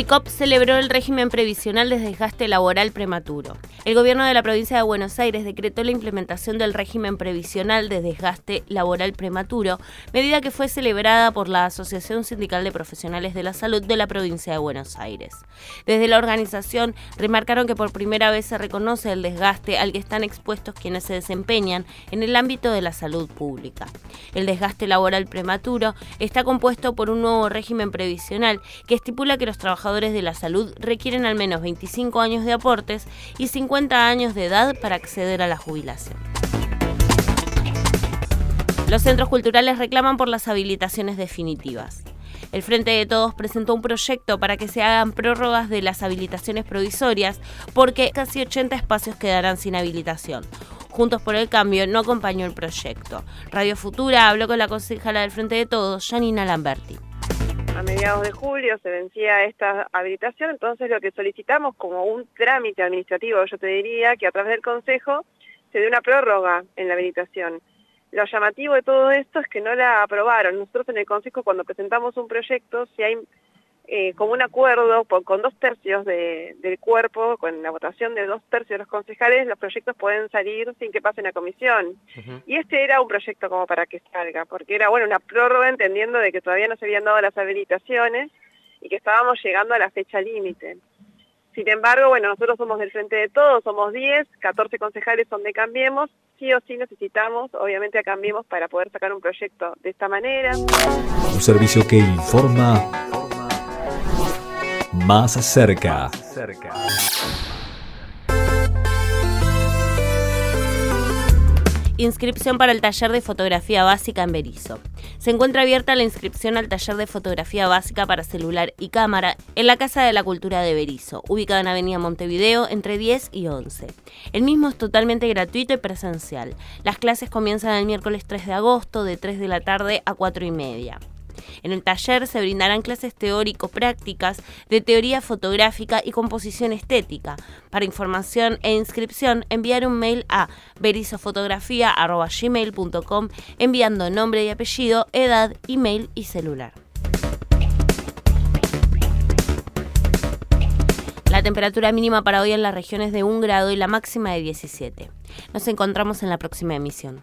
CICOP celebró el régimen previsional de desgaste laboral prematuro. El gobierno de la provincia de Buenos Aires decretó la implementación del régimen previsional de desgaste laboral prematuro, medida que fue celebrada por la Asociación Sindical de Profesionales de la Salud de la provincia de Buenos Aires. Desde la organización remarcaron que por primera vez se reconoce el desgaste al que están expuestos quienes se desempeñan en el ámbito de la salud pública. El desgaste laboral prematuro está compuesto por un nuevo régimen previsional que estipula que los trabajadores de la salud requieren al menos 25 años de aportes y 50 50 años de edad para acceder a la jubilación. Los centros culturales reclaman por las habilitaciones definitivas. El Frente de Todos presentó un proyecto para que se hagan prórrogas de las habilitaciones provisorias porque casi 80 espacios quedarán sin habilitación. Juntos por el Cambio no acompañó el proyecto. Radio Futura habló con la concejala del Frente de Todos, Janina Lamberti a mediados de julio se vencía esta habilitación, entonces lo que solicitamos como un trámite administrativo, yo te diría, que a través del Consejo se dé una prórroga en la habilitación. Lo llamativo de todo esto es que no la aprobaron. Nosotros en el Consejo cuando presentamos un proyecto, si hay eh, como un acuerdo con dos tercios del cuerpo, con la votación de dos tercios de los concejales, los proyectos pueden salir sin que pasen a comisión. Y este era un proyecto como para que salga, porque era bueno una prórroga entendiendo de que todavía no se habían dado las habilitaciones y que estábamos llegando a la fecha límite. Sin embargo, bueno, nosotros somos del Frente de Todos, somos 10, 14 concejales son de Cambiemos, sí o sí necesitamos, obviamente, a Cambiemos para poder sacar un proyecto de esta manera. Un servicio que informa más cerca. Inscripción para el taller de fotografía básica en Berizo. Se encuentra abierta la inscripción al taller de fotografía básica para celular y cámara en la Casa de la Cultura de Berizo, ubicada en Avenida Montevideo entre 10 y 11. El mismo es totalmente gratuito y presencial. Las clases comienzan el miércoles 3 de agosto de 3 de la tarde a 4 y media. En el taller se brindarán clases teórico-prácticas de teoría fotográfica y composición estética. Para información e inscripción, enviar un mail a berizofotografía.gmail.com enviando nombre y apellido, edad, email y celular. La temperatura mínima para hoy en la región es de 1 grado y la máxima de 17. Nos encontramos en la próxima emisión.